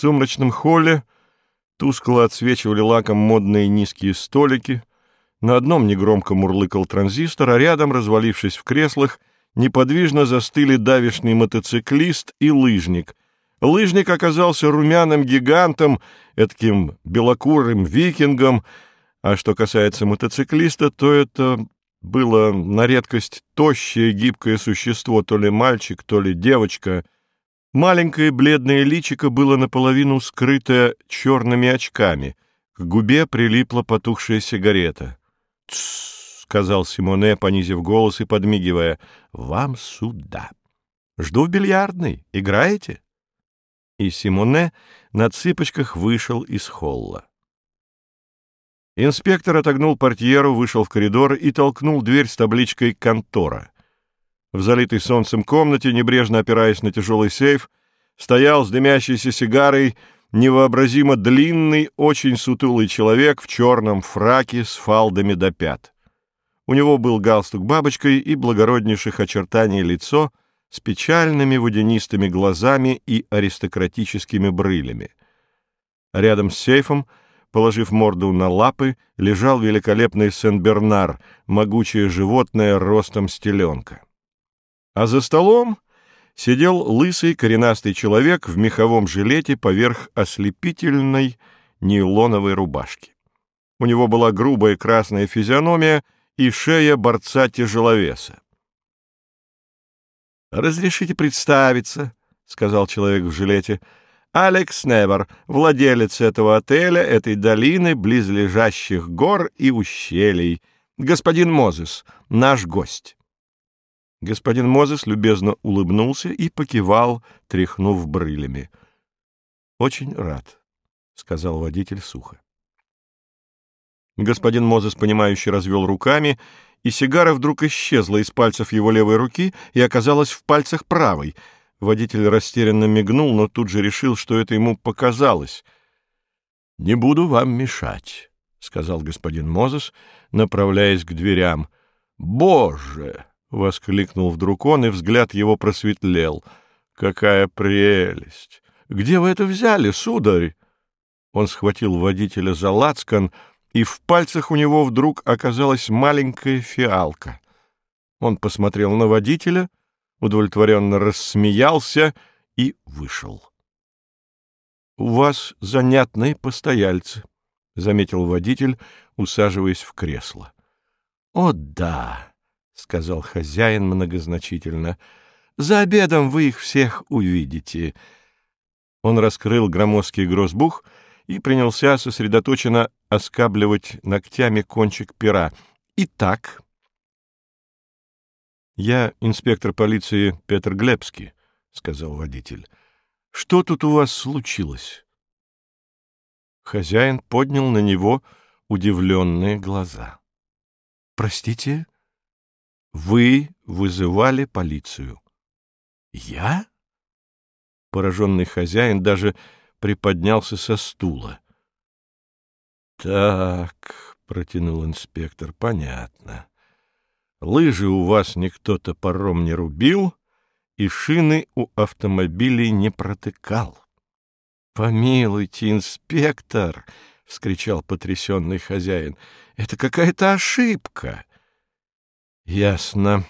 сумрачном холле тускло отсвечивали лаком модные низкие столики. На одном негромко мурлыкал транзистор, а рядом, развалившись в креслах, неподвижно застыли давишний мотоциклист и лыжник. Лыжник оказался румяным гигантом, таким белокурым викингом, а что касается мотоциклиста, то это было на редкость тощее гибкое существо, то ли мальчик, то ли девочка. Маленькое бледное личико было наполовину скрыто черными очками. К губе прилипла потухшая сигарета. «Тссс», — сказал Симоне, понизив голос и подмигивая, — «вам сюда. Жду в бильярдной. Играете?» И Симоне на цыпочках вышел из холла. Инспектор отогнул портьеру, вышел в коридор и толкнул дверь с табличкой «Контора». В залитой солнцем комнате, небрежно опираясь на тяжелый сейф, стоял с дымящейся сигарой невообразимо длинный, очень сутулый человек в черном фраке с фалдами до пят. У него был галстук бабочкой и благороднейших очертаний лицо с печальными водянистыми глазами и аристократическими брылями. Рядом с сейфом — Положив морду на лапы, лежал великолепный Сен-Бернар, могучее животное ростом стеленка. А за столом сидел лысый коренастый человек в меховом жилете поверх ослепительной нейлоновой рубашки. У него была грубая красная физиономия и шея борца-тяжеловеса. «Разрешите представиться», — сказал человек в жилете, — Алекс Невер, владелец этого отеля, этой долины, близлежащих гор и ущелий. Господин Мозес, наш гость. Господин Мозес любезно улыбнулся и покивал, тряхнув брылями. — Очень рад, — сказал водитель сухо. Господин Мозес, понимающе развел руками, и сигара вдруг исчезла из пальцев его левой руки и оказалась в пальцах правой — Водитель растерянно мигнул, но тут же решил, что это ему показалось. — Не буду вам мешать, — сказал господин Мозес, направляясь к дверям. — Боже! — воскликнул вдруг он, и взгляд его просветлел. — Какая прелесть! Где вы это взяли, сударь? Он схватил водителя за лацкан, и в пальцах у него вдруг оказалась маленькая фиалка. Он посмотрел на водителя — удовлетворенно рассмеялся и вышел. — У вас занятные постояльцы, — заметил водитель, усаживаясь в кресло. — О, да, — сказал хозяин многозначительно, — за обедом вы их всех увидите. Он раскрыл громоздкий грозбух и принялся сосредоточенно оскабливать ногтями кончик пера. Итак, «Я инспектор полиции Петр Глебский», — сказал водитель. «Что тут у вас случилось?» Хозяин поднял на него удивленные глаза. «Простите, вы вызывали полицию?» «Я?» Пораженный хозяин даже приподнялся со стула. «Так», — протянул инспектор, — «понятно. Лыжи у вас никто топором не рубил, и шины у автомобилей не протыкал. — Помилуйте, инспектор! — вскричал потрясенный хозяин. — Это какая-то ошибка. — Ясно.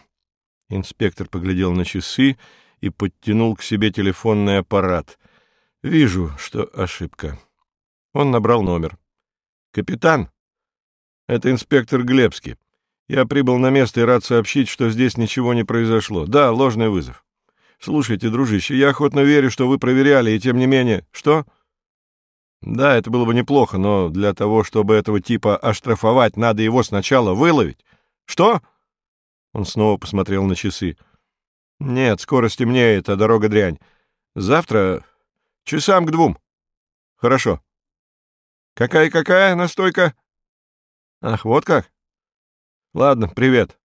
Инспектор поглядел на часы и подтянул к себе телефонный аппарат. — Вижу, что ошибка. Он набрал номер. — Капитан, это инспектор Глебский. Я прибыл на место и рад сообщить, что здесь ничего не произошло. Да, ложный вызов. Слушайте, дружище, я охотно верю, что вы проверяли, и тем не менее... Что? Да, это было бы неплохо, но для того, чтобы этого типа оштрафовать, надо его сначала выловить. Что? Он снова посмотрел на часы. Нет, скоро стемнеет, а дорога дрянь. Завтра часам к двум. Хорошо. Какая-какая настойка? Ах, вот как? Ладно, привет.